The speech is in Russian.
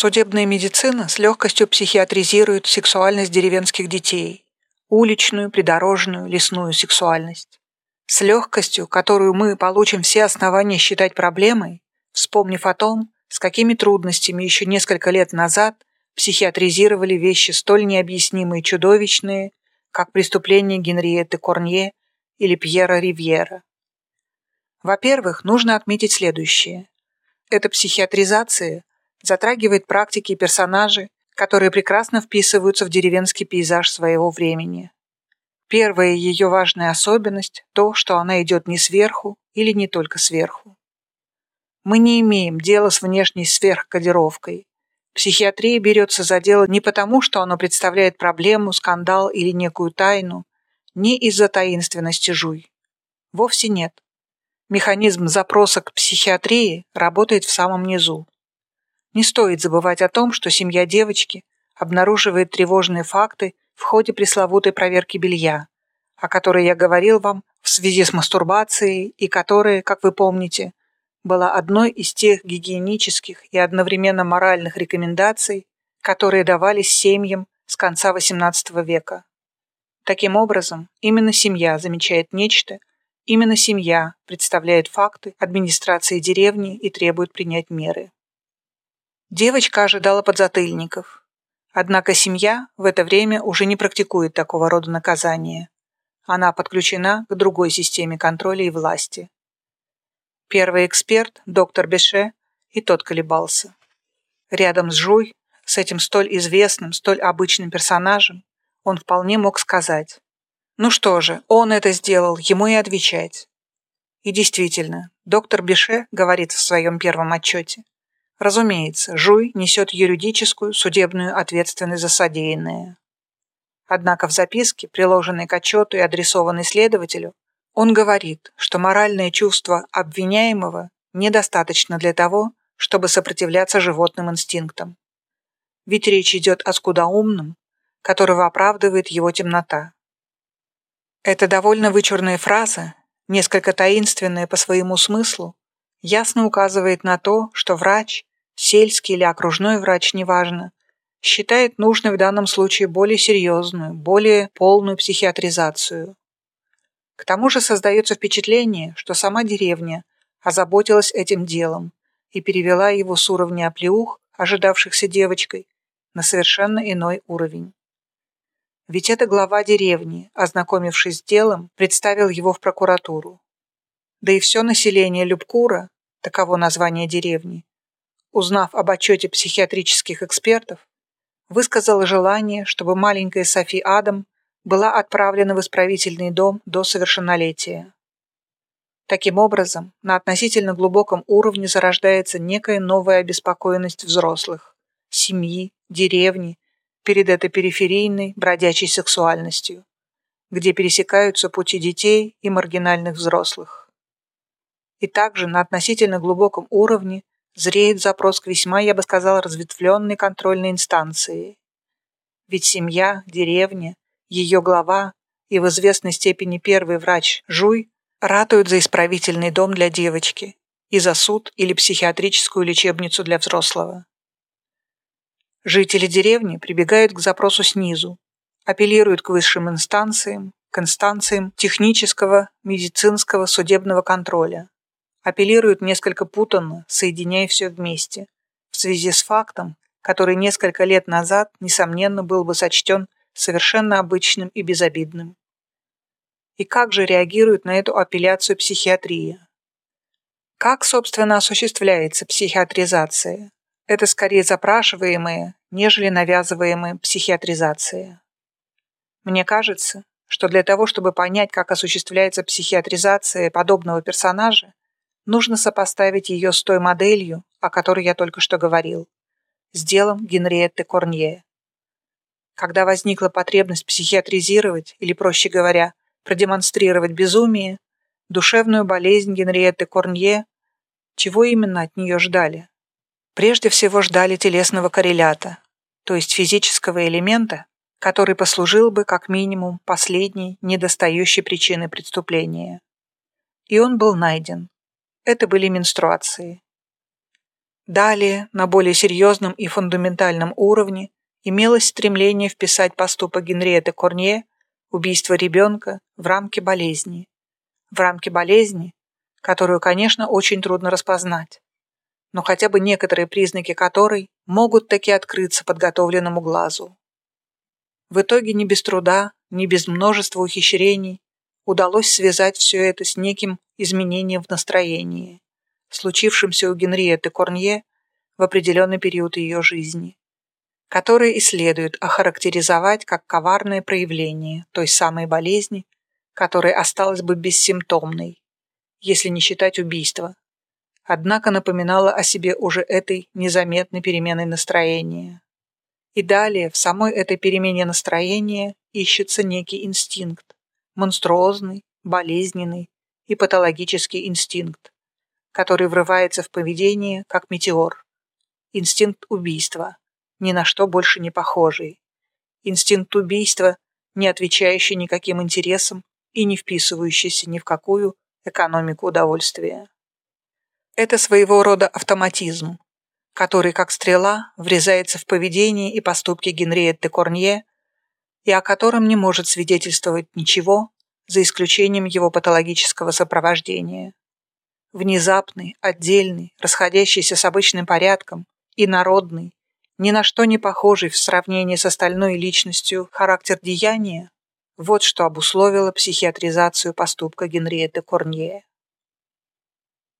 Судебная медицина с легкостью психиатризирует сексуальность деревенских детей, уличную, придорожную, лесную сексуальность. С легкостью, которую мы получим все основания считать проблемой, вспомнив о том, с какими трудностями еще несколько лет назад психиатризировали вещи столь необъяснимые и чудовищные, как преступление Генриетты Корнье или Пьера Ривьера. Во-первых, нужно отметить следующее. Эта психиатризация затрагивает практики и персонажи, которые прекрасно вписываются в деревенский пейзаж своего времени. Первая ее важная особенность – то, что она идет не сверху или не только сверху. Мы не имеем дела с внешней сверхкодировкой. Психиатрия берется за дело не потому, что оно представляет проблему, скандал или некую тайну, не из-за таинственности жуй. Вовсе нет. Механизм запроса к психиатрии работает в самом низу. Не стоит забывать о том, что семья девочки обнаруживает тревожные факты в ходе пресловутой проверки белья, о которой я говорил вам в связи с мастурбацией и которая, как вы помните, была одной из тех гигиенических и одновременно моральных рекомендаций, которые давались семьям с конца XVIII века. Таким образом, именно семья замечает нечто, именно семья представляет факты администрации деревни и требует принять меры. Девочка ожидала подзатыльников. Однако семья в это время уже не практикует такого рода наказания. Она подключена к другой системе контроля и власти. Первый эксперт, доктор Беше, и тот колебался. Рядом с Жуй, с этим столь известным, столь обычным персонажем, он вполне мог сказать. Ну что же, он это сделал, ему и отвечать. И действительно, доктор Беше говорит в своем первом отчете. Разумеется, Жуй несет юридическую, судебную ответственность за содеянное. Однако в записке, приложенной к отчету и адресованной следователю, он говорит, что моральное чувство обвиняемого недостаточно для того, чтобы сопротивляться животным инстинктам. Ведь речь идет о скудоумном, которого оправдывает его темнота. Эта довольно вычурная фраза, несколько таинственная по своему смыслу, ясно указывает на то, что врач сельский или окружной врач, неважно, считает нужной в данном случае более серьезную, более полную психиатризацию. К тому же создается впечатление, что сама деревня озаботилась этим делом и перевела его с уровня оплеух, ожидавшихся девочкой, на совершенно иной уровень. Ведь это глава деревни, ознакомившись с делом, представил его в прокуратуру. Да и все население Любкура, таково название деревни, узнав об отчете психиатрических экспертов, высказала желание, чтобы маленькая Софи Адам была отправлена в исправительный дом до совершеннолетия. Таким образом, на относительно глубоком уровне зарождается некая новая обеспокоенность взрослых, семьи, деревни перед этой периферийной, бродячей сексуальностью, где пересекаются пути детей и маргинальных взрослых. И также на относительно глубоком уровне зреет запрос к весьма, я бы сказал, разветвленной контрольной инстанции. Ведь семья, деревня, ее глава и в известной степени первый врач Жуй ратуют за исправительный дом для девочки и за суд или психиатрическую лечебницу для взрослого. Жители деревни прибегают к запросу снизу, апеллируют к высшим инстанциям, к инстанциям технического, медицинского, судебного контроля апеллируют несколько путанно, соединяя все вместе, в связи с фактом, который несколько лет назад, несомненно, был бы сочтен совершенно обычным и безобидным. И как же реагирует на эту апелляцию психиатрия? Как, собственно, осуществляется психиатризация? Это скорее запрашиваемая, нежели навязываемая психиатризация. Мне кажется, что для того, чтобы понять, как осуществляется психиатризация подобного персонажа, нужно сопоставить ее с той моделью, о которой я только что говорил, с делом Генриетты Корнье. Когда возникла потребность психиатризировать, или, проще говоря, продемонстрировать безумие, душевную болезнь Генриетты Корнье, чего именно от нее ждали? Прежде всего ждали телесного коррелята, то есть физического элемента, который послужил бы как минимум последней недостающей причиной преступления. И он был найден. Это были менструации. Далее, на более серьезном и фундаментальном уровне, имелось стремление вписать поступок Генриетты Корнье, убийство ребенка, в рамки болезни. В рамки болезни, которую, конечно, очень трудно распознать, но хотя бы некоторые признаки которой могут таки открыться подготовленному глазу. В итоге не без труда, не без множества ухищрений удалось связать все это с неким изменением в настроении, случившимся у Генриетты Корнье в определенный период ее жизни, которое и следует охарактеризовать как коварное проявление той самой болезни, которая осталась бы бессимптомной, если не считать убийства, однако напоминала о себе уже этой незаметной переменой настроения. И далее в самой этой перемене настроения ищется некий инстинкт, монструозный, болезненный и патологический инстинкт, который врывается в поведение, как метеор. Инстинкт убийства, ни на что больше не похожий. Инстинкт убийства, не отвечающий никаким интересам и не вписывающийся ни в какую экономику удовольствия. Это своего рода автоматизм, который, как стрела, врезается в поведение и поступки Генриетты Корнье и о котором не может свидетельствовать ничего, за исключением его патологического сопровождения. Внезапный, отдельный, расходящийся с обычным порядком, и народный, ни на что не похожий в сравнении с остальной личностью характер деяния, вот что обусловило психиатризацию поступка Генриетты Корнье.